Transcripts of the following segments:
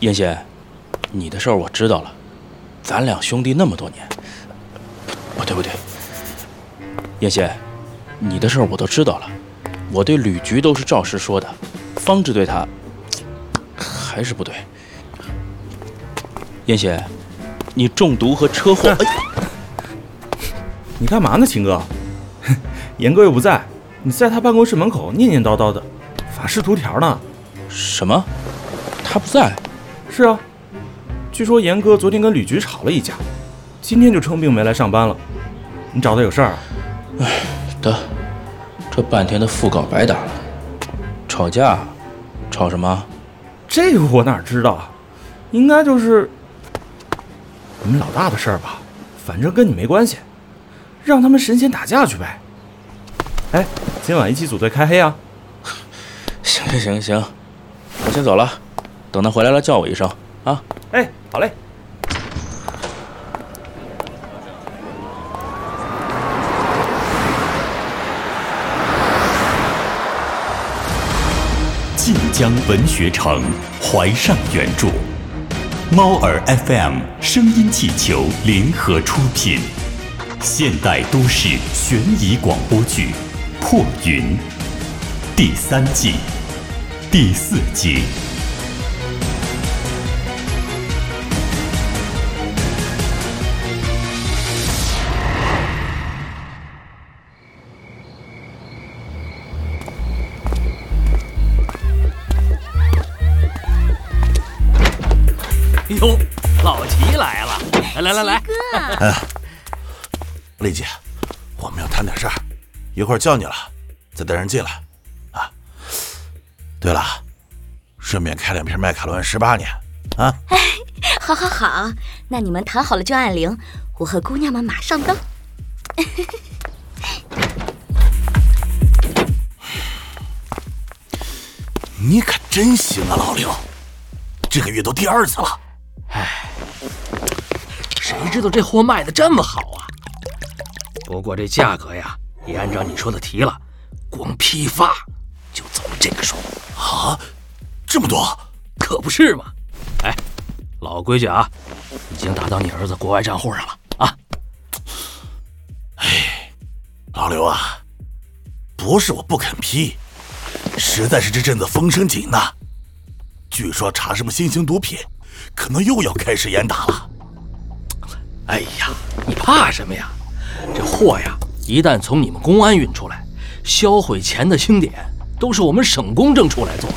燕贤，你的事儿我知道了，咱俩兄弟那么多年，不对不对，燕贤，你的事儿我都知道了，我对吕局都是照实说的，方志对他还是不对。燕贤，你中毒和车祸，你干嘛呢，秦哥？严哥又不在，你在他办公室门口念念叨叨的，法式图条呢？什么？他不在？是啊，据说严哥昨天跟吕局吵了一架，今天就称病没来上班了。你找他有事儿啊？哎，得，这半天的副稿白打了。吵架？吵什么？这个我哪知道啊？应该就是你们老大的事儿吧？反正跟你没关系，让他们神仙打架去呗。哎，今晚一起组队开黑啊？行行行行，我先走了。等他回来了，叫我一声啊！哎，好嘞。晋江文学城怀上原著，猫耳 FM 声音气球联合出品，现代都市悬疑广播剧《破云》第三季第四集。哟，老齐来了！来来来，哥，一会儿叫你了，再带人进来。啊，对了，顺便开两瓶麦卡伦十八年。啊，哎，好，好，好，那你们谈好了就按铃，我和姑娘们马上到。你可真行啊，老刘，这个月都第二次了。唉，谁知道这货卖的这么好啊？不过这价格呀，也按照你说的提了，光批发就走了这个数啊！这么多，可不是嘛！哎，老规矩啊，已经打到你儿子国外账户上了啊！哎，老刘啊，不是我不肯批，实在是这阵子风声紧呐，据说查什么新型毒品。可能又要开始严打了。哎呀，你怕什么呀？这货呀，一旦从你们公安运出来，销毁钱的清点都是我们省公证处来做，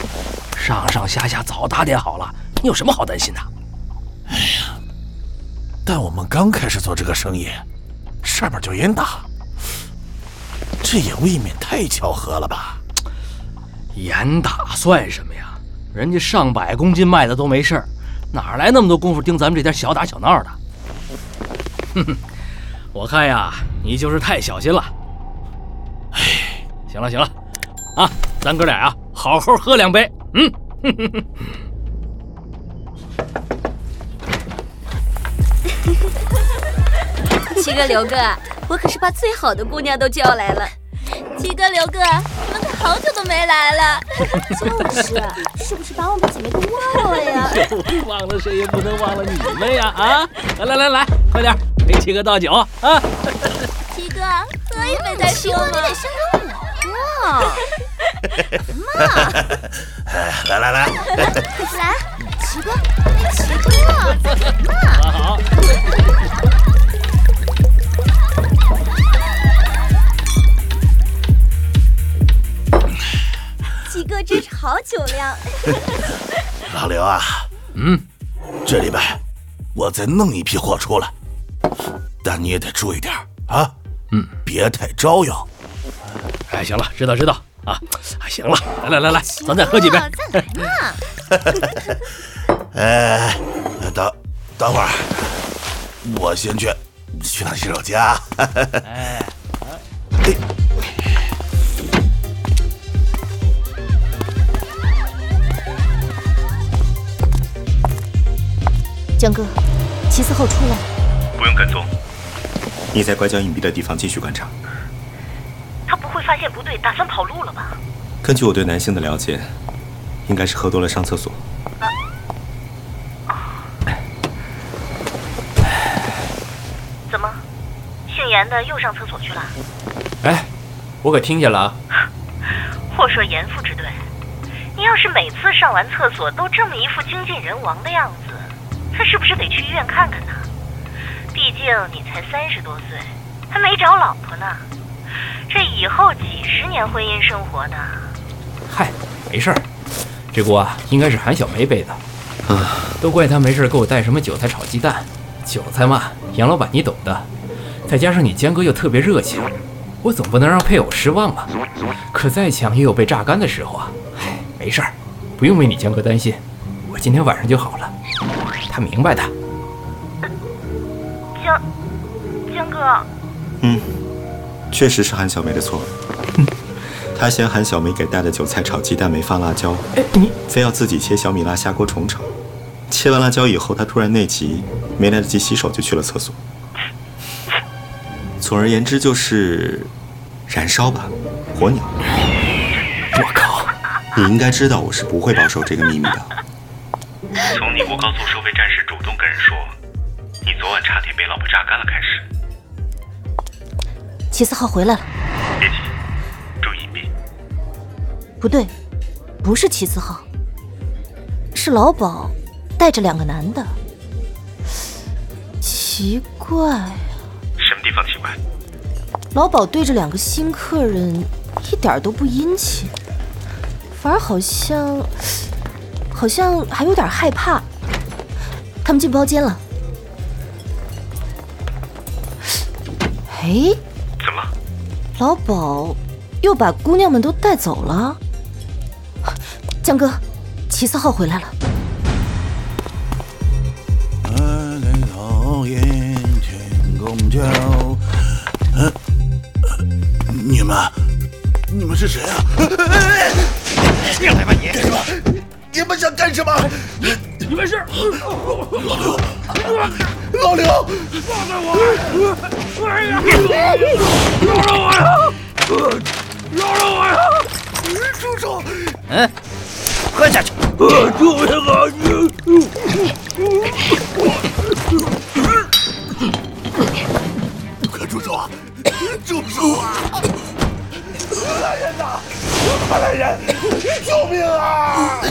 上上下下早打点好了，你有什么好担心的？哎呀，但我们刚开始做这个生意，上面就严打，这也未免太巧合了吧？严打算什么呀？人家上百公斤卖的都没事儿。哪来那么多功夫盯咱们这点小打小闹的？哼哼，我看呀，你就是太小心了。哎，行了行了，啊，咱哥俩啊，好好喝两杯。嗯，哼哼哼。七哥、刘哥，我可是把最好的姑娘都叫来了。七哥、刘哥，你们可好久都没来了。就是，是不是把我们姐妹都忘了呀？忘了谁也不能忘了你们呀！啊，来来来来，快点给七哥倒酒啊！七哥，喝一杯再说嘛。你得先跟我。哇，妈，来来来，来，七哥，七哥，妈，好。哥真是好酒量，老刘啊，嗯，这礼拜我再弄一批货出来，但你也得注意点啊，嗯，别太招摇。哎，行了，知道知道啊，行了，来来来来，咱再喝几杯。再来嘛。哎，等等会儿，我先去去趟洗手间。哎。江哥，齐四后出来，不用跟踪。你在拐角隐蔽的地方继续观察。他不会发发现不对，打算跑路了吧？根据我对男性的了解，应该是喝多了上厕所。怎么，姓严的又上厕所去了？哎，我可听见了啊！或说严副支队，你要是每次上完厕所都这么一副精尽人亡的样子，他是不是得去医院看看呢？毕竟你才三十多岁，还没找老婆呢，这以后几十年婚姻生活呢？嗨，没事儿，这锅啊应该是韩小梅背的。啊，都怪她没事给我带什么韭菜炒鸡蛋。韭菜嘛，杨老板你懂的。再加上你江哥又特别热情，我总不能让配偶失望吧？可再强也有被榨干的时候啊。唉，没事儿，不用为你江哥担心，我今天晚上就好了。他明白的。嗯，确实是韩小梅的错。嗯他嫌韩小梅给带的韭菜炒鸡蛋没放辣椒，哎，你非要自己切小米辣下锅重炒。切完辣椒以后，他突然内急，没来得及洗手就去了厕所。总而言之，就是燃烧吧，火鸟。我靠！你应该知道我是不会保守这个秘密的。从你国高速收费站时主动跟人说你昨晚差点被老婆榨干了开始。齐四号回来了。别急，注意隐蔽。不对，不是齐四号，是老鸨带着两个男的。奇怪啊。什么地方奇怪？老鸨对着两个新客人一点都不殷勤，反而好像，好像还有点害怕。他们进包间了。哎？老鸨又把姑娘们都带走了。江哥，齐四号回来了。嗯，你们，你们是谁啊？别来吧你！干什么？你们想干什么？你没事。老刘，老刘，放开我！哎呀！饶了我呀！饶了我呀！住手！嗯，喝下去。救命啊！快住手啊！住手啊！来人呐！快来人！救命啊！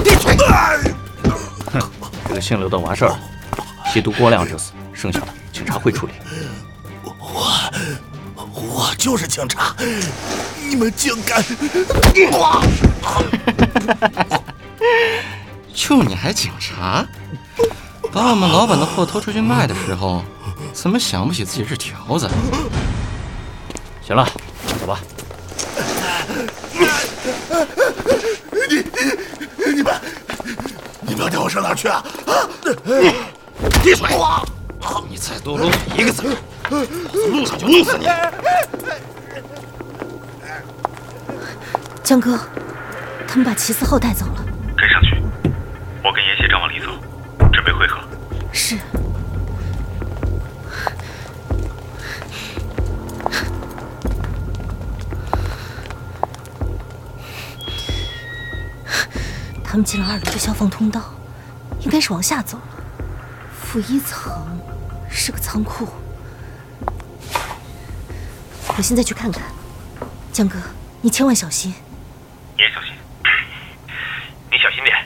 哼，这个姓刘的完事儿了，吸毒过量致死，剩下的警察会处理。我我就是警察，你们竟敢！我就你还警察？把我们老板的货拖出去卖的时候，怎么想不起自己是条子？行了，走吧。你你你们你们要带我上哪去啊？啊！你闭嘴！你再多啰嗦一个字，老子路上就弄死你！江哥，他们把齐思浩带走了。跟上去，我跟严协长往里走，准备汇合。是。他们进了二楼的消防通道，应该是往下走了。负一层是个仓库，我现在去看看。江哥，你千万小心。你也小心，你小心点。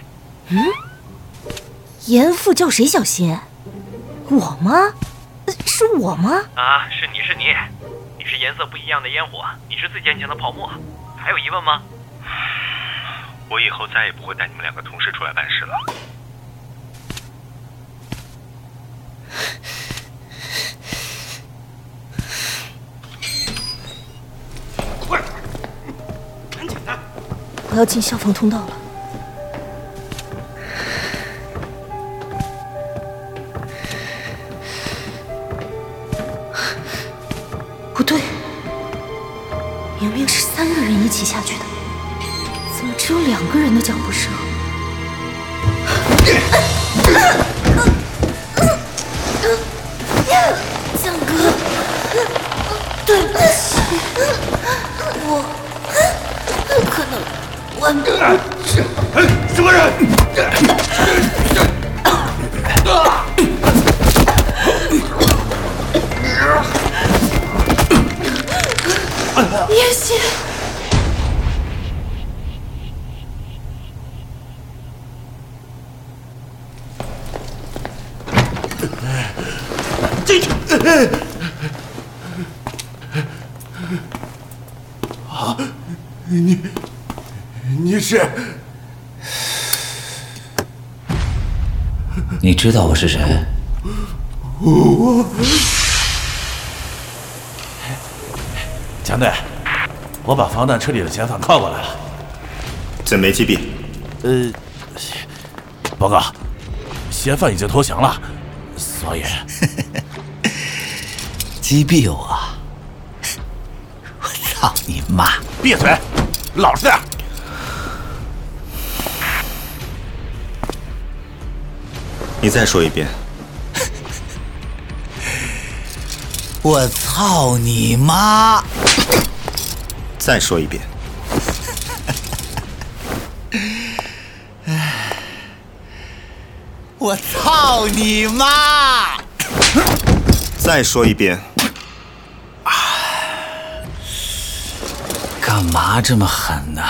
嗯，严父叫谁小心？我吗？是我吗？啊，是你是你，你是颜色不一样的烟火，你是最坚强的泡沫，还有疑问吗？我以后再也不会带你们两个同时出来办事了。快点，赶紧的！我要进消防通道了。不对，明明是三个人一起下去的，怎么只有两个人的脚步声？江哥，对不起，我可能我什么人？叶心，进是？你知道我是谁？我。强队，我把防弹车里的嫌犯铐过来了。怎没击毙？呃，报告，嫌犯已经投降了，所以 击毙我！我操你妈！闭嘴，老实点。你再说一遍。我操你妈！再说一遍。我操你妈！再说一遍。干嘛这么狠呢？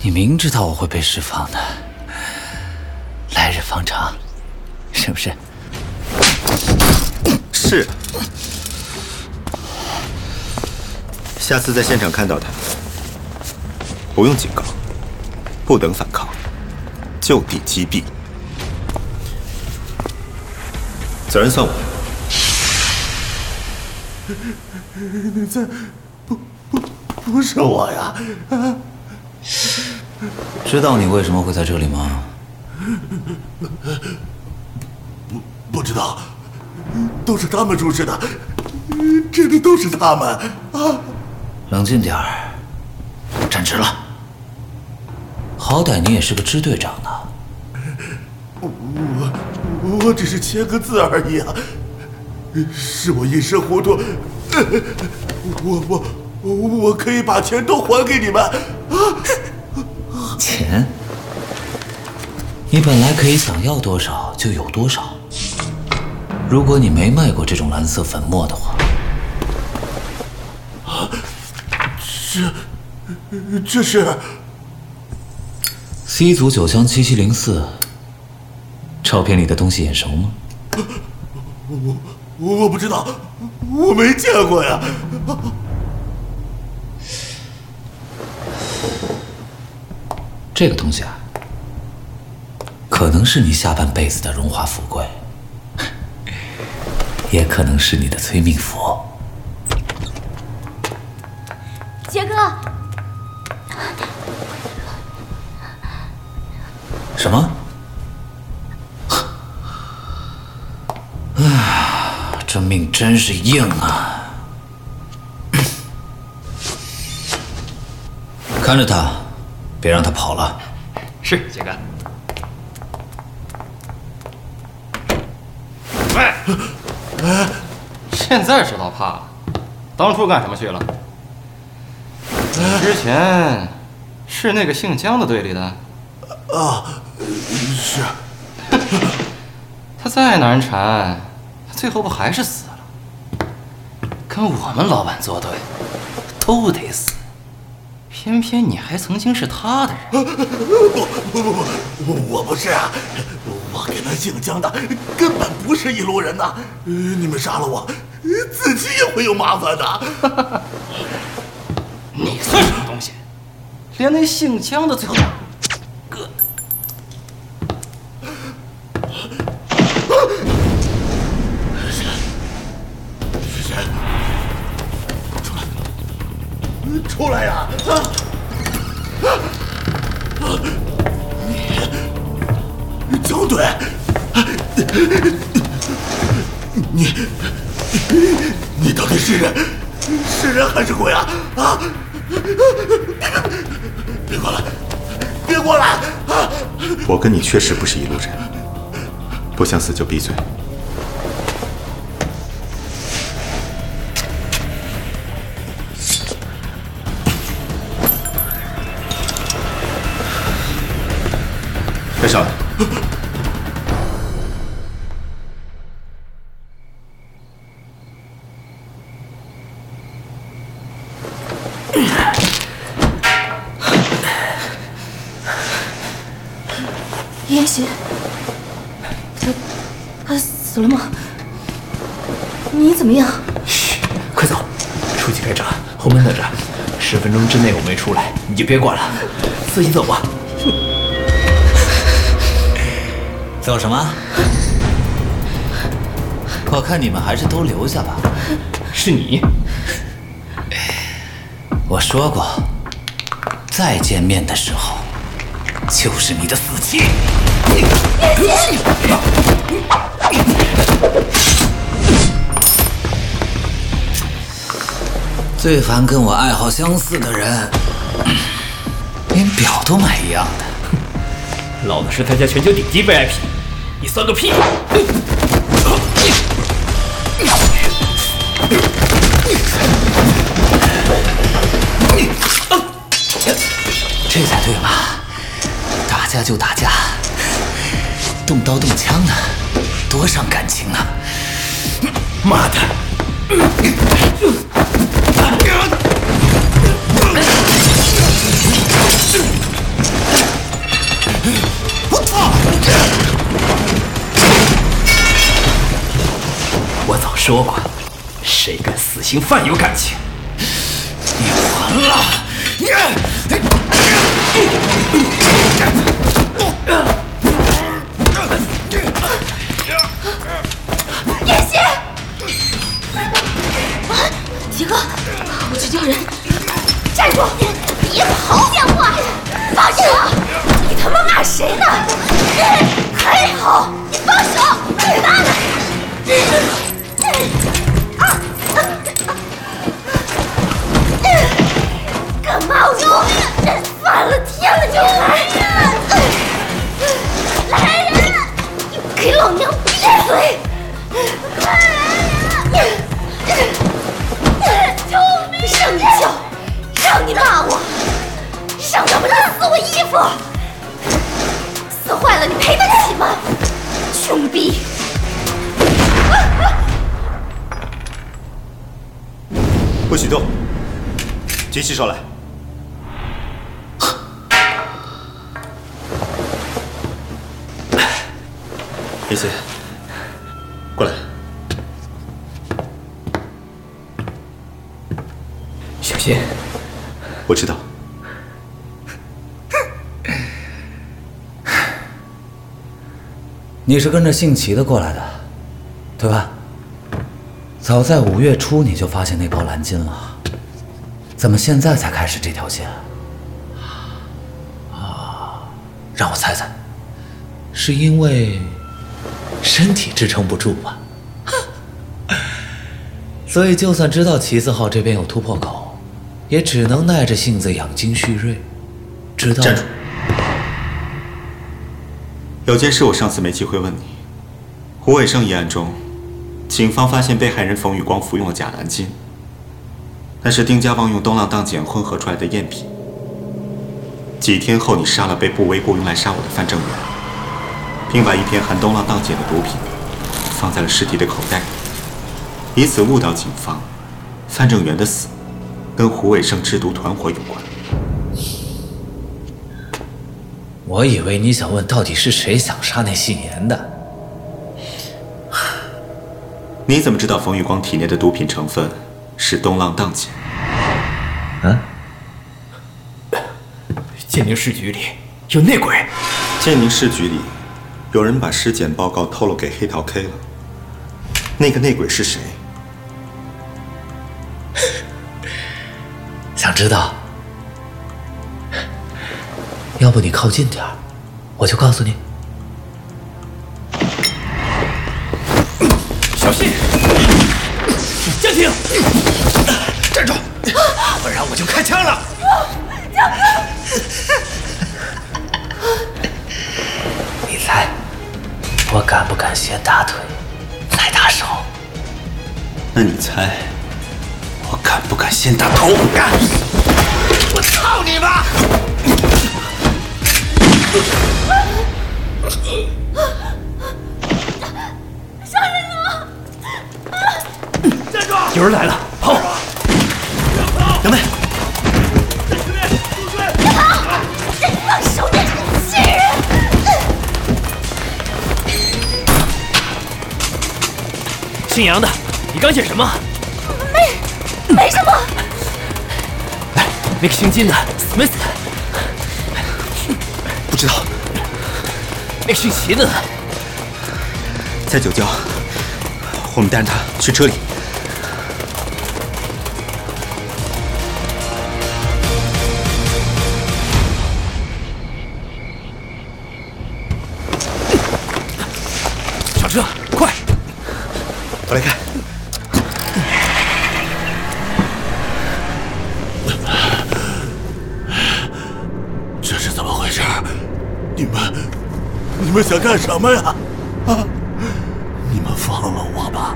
你明知道我会被释放的，方长，是不是？是。下次在现场看到他，不用警告，不等反抗，就地击毙。责任算我。你在不不不是我呀？啊！知道你为什么会在这里吗？不不知道，都是他们出事的，真的都是他们啊！冷静点儿，站直了。好歹你也是个支队长呢。我我只是签个字而已啊，是我一时糊涂。我我我可以把钱都还给你们啊！钱？你本来可以想要多少就有多少。如果你没卖过这种蓝色粉末的话，啊，这这是 C 组九箱七七零四。照片里的东西眼熟吗？我我不知道，我没见过呀。这个东西啊，可能是你下半辈子的荣华富贵，也可能是你的催命符。杰哥，什么？啊，这命真是硬啊！看着他，别让他跑了。是，杰哥。喂，现在知道怕了，当初干什么去了？之前是那个姓江的队里的。啊，是。他再难缠，最后不还是死了？跟我们老板作对，都得死。偏偏你还曾经是他的人。不不不不，我不是啊，姓江的根本不是一路人呐。你们杀了我，自己也会有麻烦的。你算什么东西？连那姓江的最后哥。出来呀！啊！啊！还是鬼啊！啊！别过来！别过来！啊！我跟你确实不是一路人不想死就闭嘴。跟上出去开闸，后门在这。十分钟之内我没出来，你就别管了，自己走吧。走什么？我看你们还是都留下吧。是你？我说过，再见面的时候，就是你的死期。最烦跟我爱好相似的人，连表都买一样的。老子是他家全球顶级 VIP，你算个屁！这才对嘛，打架就打架，动刀动枪的，多伤感情啊！妈的！我！早说过，谁跟死刑犯有感情，你完了！叶我去叫人！站住！别跑！电话！放手！你他妈骂谁呢？还跑！你放手！你拿来！干嘛我？反了天了就来！来人！给老娘闭嘴！让你骂我，让他们撕我衣服，撕坏了你赔得起吗？穷逼！不许动！举起手来！叶邪，过来。小心！我知道。你是跟着姓齐的过来的，对吧？早在五月初你就发现那包蓝金了，怎么现在才开始这条线？啊，让我猜猜，是因为身体支撑不住吧？所以就算知道齐字号这边有突破口，也只能耐着性子养精蓄锐，直到站住！有件事我上次没机会问你。胡伟胜一案中，警方发现被害人冯宇光服用了假蓝金，那是丁家旺用东浪荡碱混合出来的赝品。几天后，你杀了被布威雇用来杀我的范正元，并把一片含东浪荡碱的毒品放在了尸体的口袋里，以此误导警方，范正元的死跟胡伟胜制毒团伙有关。我以为你想问到底是谁想杀那姓严的。你怎么知道冯玉光体内的毒品成分是东浪荡碱？啊？建宁市局里有内鬼。建宁市局里有人把尸检报告透露给黑桃 K 了。那个内鬼是谁？知道？要不你靠近点儿，我就告诉你。小心！江停！站住！不然我就开枪了！江哥！你猜，我敢不敢先打腿，再打手？那你猜，我敢不敢先打头？干！我操你妈！杀人了！啊站住！有人来了，跑！跑杨妹，别跑！放手，你贱人！姓杨的，你刚写什么？没，什么。来，那个姓金的死没死？不知道。那个姓齐的呢？在酒窖。我们带着他去车里。你们，你们想干什么呀？啊！你们放了我吧，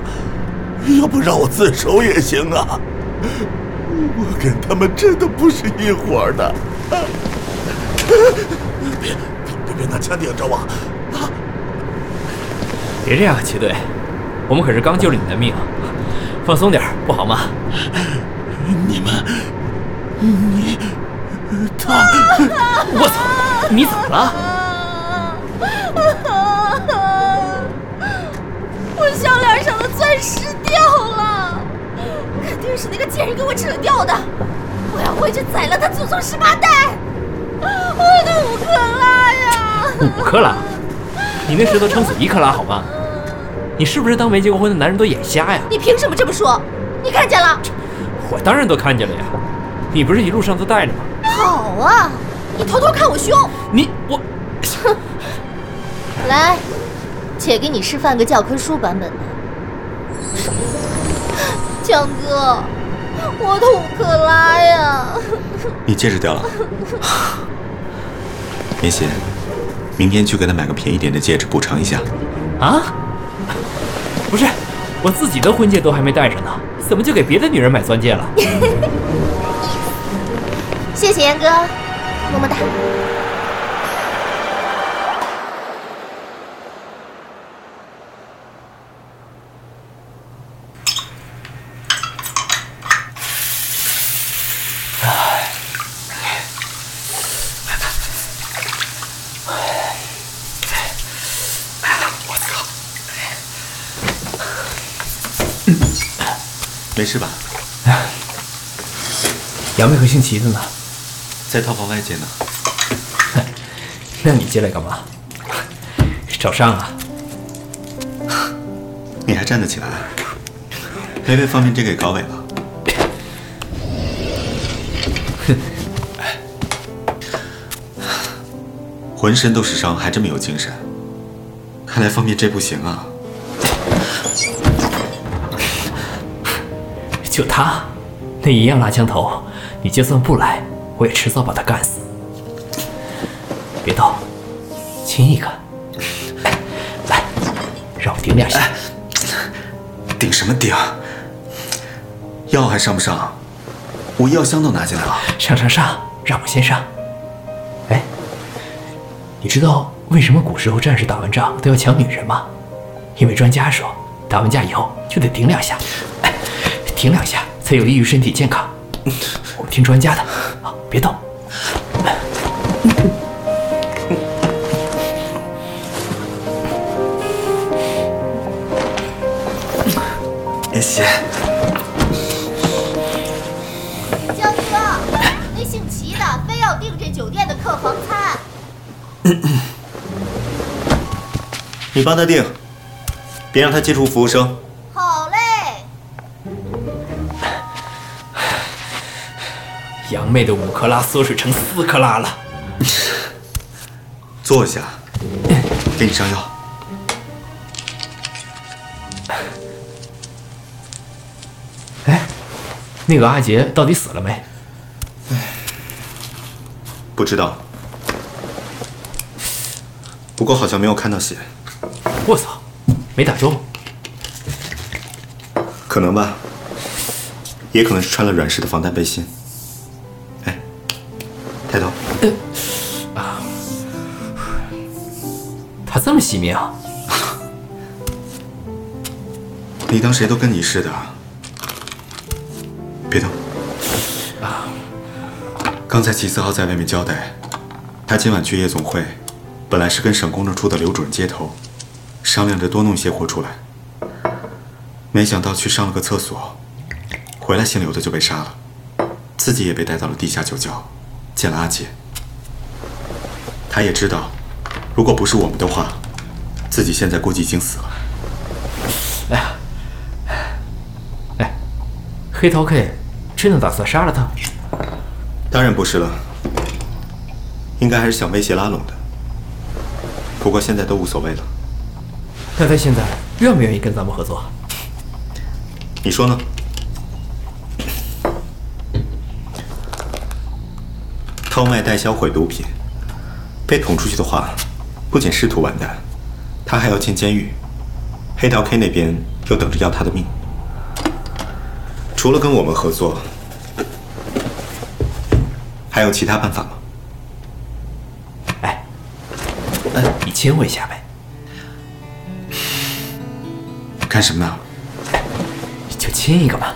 要不让我自首也行啊！我跟他们真的不是一伙的。别别别拿枪顶着我！啊！别这样，齐队，我们可是刚救了你的命，放松点，不好吗？你们，你他，我操！你怎么了？我项链上的钻石掉了，肯定是那个贱人给我扯掉的。我要回去宰了他祖宗十八代！我的五克拉呀！五克拉？你那石头撑死一克拉好吗？你是不是当没结过婚的男人都眼瞎呀？你凭什么这么说？你看见了？我当然都看见了呀！你不是一路上都带着吗？好啊，你偷偷看我胸。你我，哼！来，且给你示范个教科书版本的。强哥，我的五克拉呀！你戒指掉了，梅姐，明天去给他买个便宜点的戒指补偿一下。啊？不是，我自己的婚戒都还没戴上呢，怎么就给别的女人买钻戒了？谢谢严哥，么么哒。我操！没事吧？杨梅和姓齐的呢？在套房外接呢。那你进来干嘛？找伤啊？你还站得起来？没被方便这给搞萎了。哼！浑身都是伤，还这么有精神。看来方便这不行啊。就他，那一样拉枪头，你就算不来，我也迟早把他干死。别动，亲一个。来，让我顶两下。顶什么顶？药还上不上？我药箱都拿进来了。上上上，让我先上。哎，你知道为什么古时候战士打完仗都要抢女人吗？因为专家说，打完架以后就得顶两下。顶两下才有利于身体健康。我们听专家的，好，别动。别谢。江哥，那姓齐的非要订这酒店的客房餐。你帮他订，别让他接触服务生。杨妹的五克拉缩水成四克拉了。坐下，给你上药。哎，那个阿杰到底死了没？不知道，不过好像没有看到血。我操，没打中？可能吧，也可能是穿了软式的防弹背心。惜命啊？你当谁都跟你似的？别动。啊，刚才齐四号在外面交代，他今晚去夜总会，本来是跟省公证处的刘主任接头，商量着多弄些货出来。没想到去上了个厕所，回来姓刘的就被杀了，自己也被带到了地下酒窖，见了阿姐。他也知道，如果不是我们的话，自己现在估计已经死了。哎呀，哎，黑桃 K 真的打算杀了他？当然不是了，应该还是想威胁拉拢的。不过现在都无所谓了。那他现在愿不愿意跟咱们合作？你说呢？偷卖、代销毁毒品，被捅出去的话，不仅仕途完蛋，他还要进监狱。黑桃 K 那边又等着要他的命。除了跟我们合作，还有其他办法吗？哎，哎，你亲我一下呗。干什么呢？就亲一个嘛。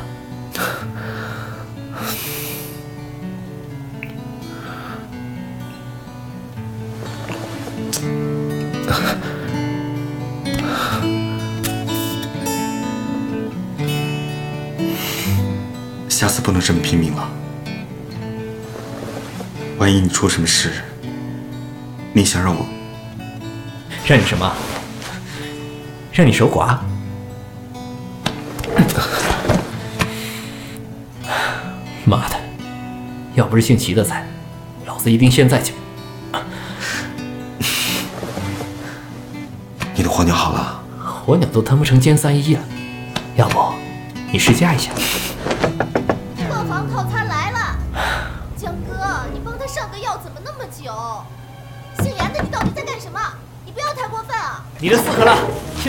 下次不能这么拼命了。万一你出什么事，你想让我让你什么？让你守寡？妈的！要不是姓齐的在，老子一定现在就……你的火鸟好了？火鸟都谈不成歼三一了，要不你试驾一下？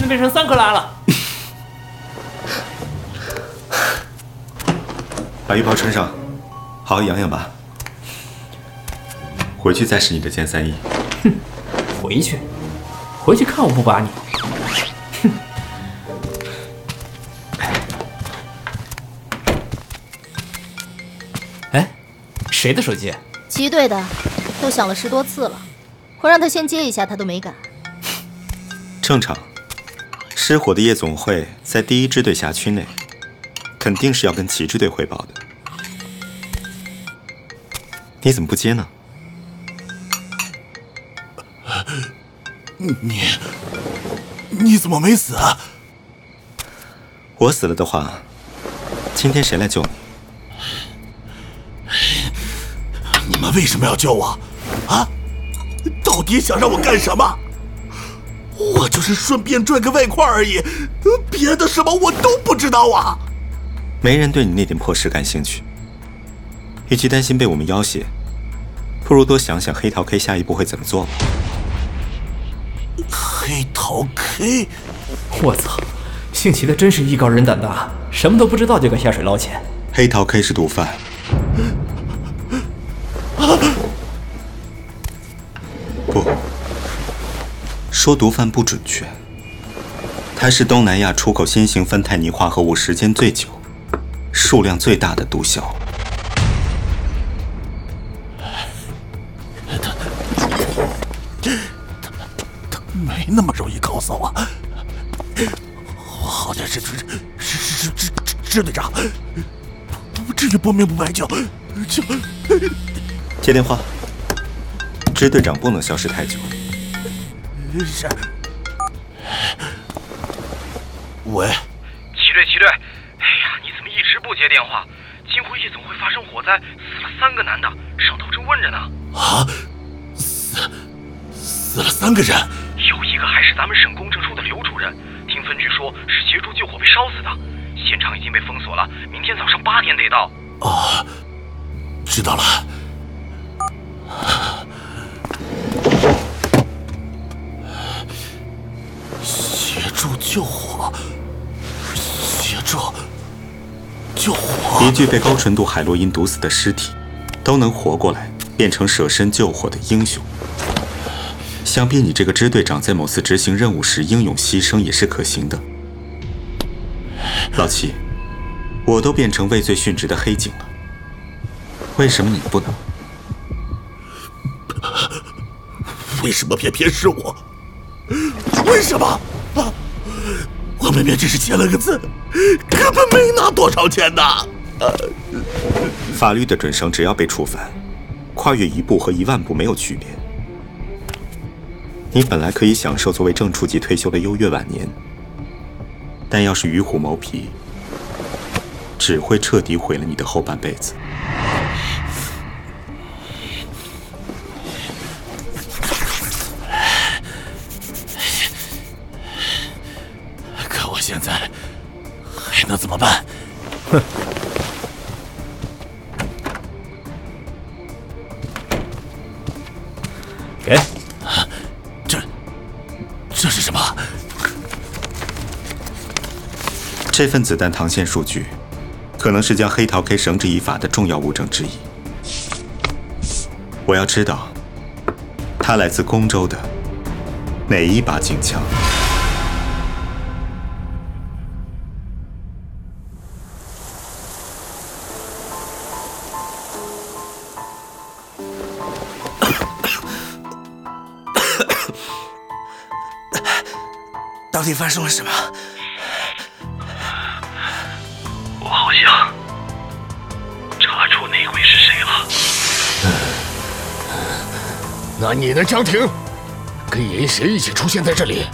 变成三克拉了。把浴袍穿上，好好养养吧。回去再试你的剑三一。哼，回去，回去看我不把你。哼。哎，谁的手机？齐队的，都响了十多次了，我让他先接一下，他都没敢。正常，失火的夜总会在第一支队辖区内，肯定是要跟齐支队汇报的。你怎么不接呢？你你怎么没死啊？我死了的话，今天谁来救你？你们为什么要救我？啊？到底想让我干什么？我就是顺便赚个外快而已，别的什么我都不知道啊！没人对你那点破事感兴趣。与其担心被我们要挟，不如多想想黑桃 K 下一步会怎么做吧。黑桃 K，我操！姓齐的真是艺高人胆大，什么都不知道就敢下水捞钱。黑桃 K 是毒贩。不，说毒贩不准确。它是东南亚出口新型酚酞尼化合物时间最久、数量最大的毒枭。他他他没那么容易告诉我，我好像是是是是支支队长，不至于不明不白就就接电话。支队长不能消失太久。是。喂，齐队，齐队，哎呀，你怎么一直不接电话？金辉夜总会发生火灾，死了三个男的，上头正问着呢。啊，死死了三个人。有一个还是咱们省公证处的刘主任，听分局说是协助救火被烧死的，现场已经被封锁了，明天早上八点得到。哦，知道了。协助救火，协助救火。一具被高纯度海洛因毒死的尸体，都能活过来，变成舍身救火的英雄。想必你这个支队长在某次执行任务时英勇牺牲也是可行的。老七，我都变成畏罪殉职的黑警了，为什么你不能？为什么偏偏是我？为什么？啊！我明明只是签了个字，根本没拿多少钱呐！法律的准绳只要被触犯，跨越一步和一万步没有区别。你本来可以享受作为正处级退休的优越晚年，但要是与虎谋皮，只会彻底毁了你的后半辈子。怎么办？哼！给，这这是什么？这份子弹膛线数据，可能是将黑桃 K 绳之以法的重要物证之一。我要知道，它来自宫州的哪一把警枪？底发生了什么？我好像查出内鬼是谁了。那你呢，江婷？跟严邪一起出现在这里，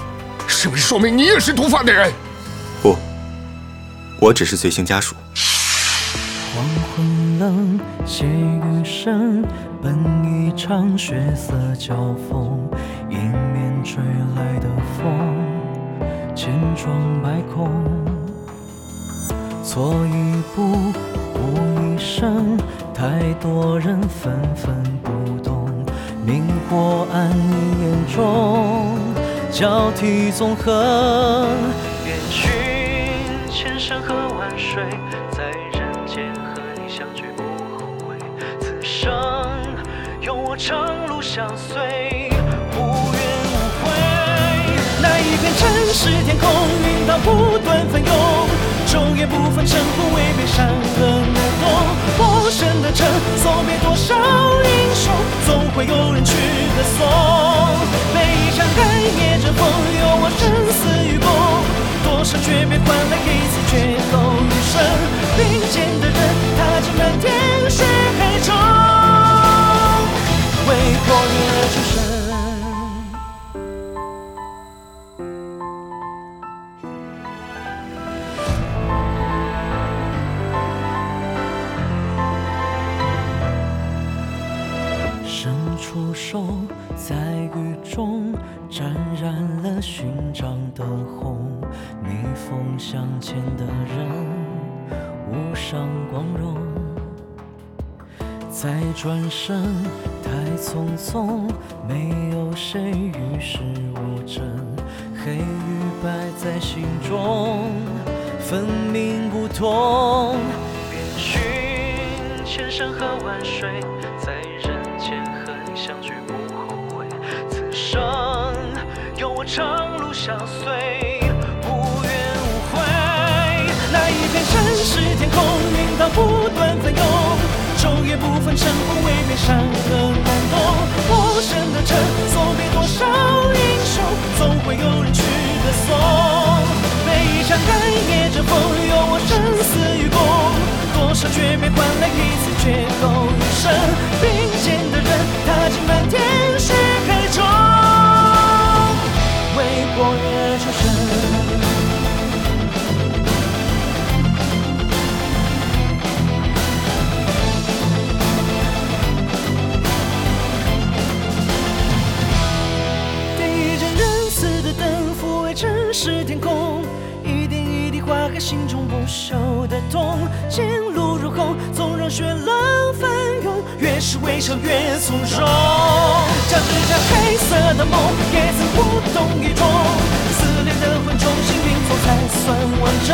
是不是说明你也是毒贩的人？不，我只是随行家属。黄昏冷，细雨声，本一场血色交锋，迎面吹来的风，千疮百孔。错一步，误一生，太多人纷纷不懂，明或暗你眼中，交替纵横。遍寻千山和万水，在人间和你相聚不后悔。此生有我长路相随，是天空，云涛不断翻涌，昼夜不分晨昏，未变山河难懂。陌生的城，送别多少英雄，总会有人去歌颂。每一场寒夜阵风，有我生死与共。多少诀别换来一次绝后余生。并肩的人，踏进漫天血海中，为破灭而出生。手，在雨中沾染了勋章的红。逆风向前的人，无上光荣。再转身，太匆匆，没有谁与世无争。黑与白在心中，分明不同。遍寻千山和万水，生有我长路相随，无怨无悔。那一片城市天空，云涛不断翻涌，昼夜不分晨昏，未免山河难懂。陌生的城，送别多少英雄，总会有人去歌颂。每一场寒夜阵风，有我生死与共。多少诀别换来一次绝后余生。并肩的人，踏进漫天梦，也曾无动于衷。撕裂的魂重新拼凑才算完整。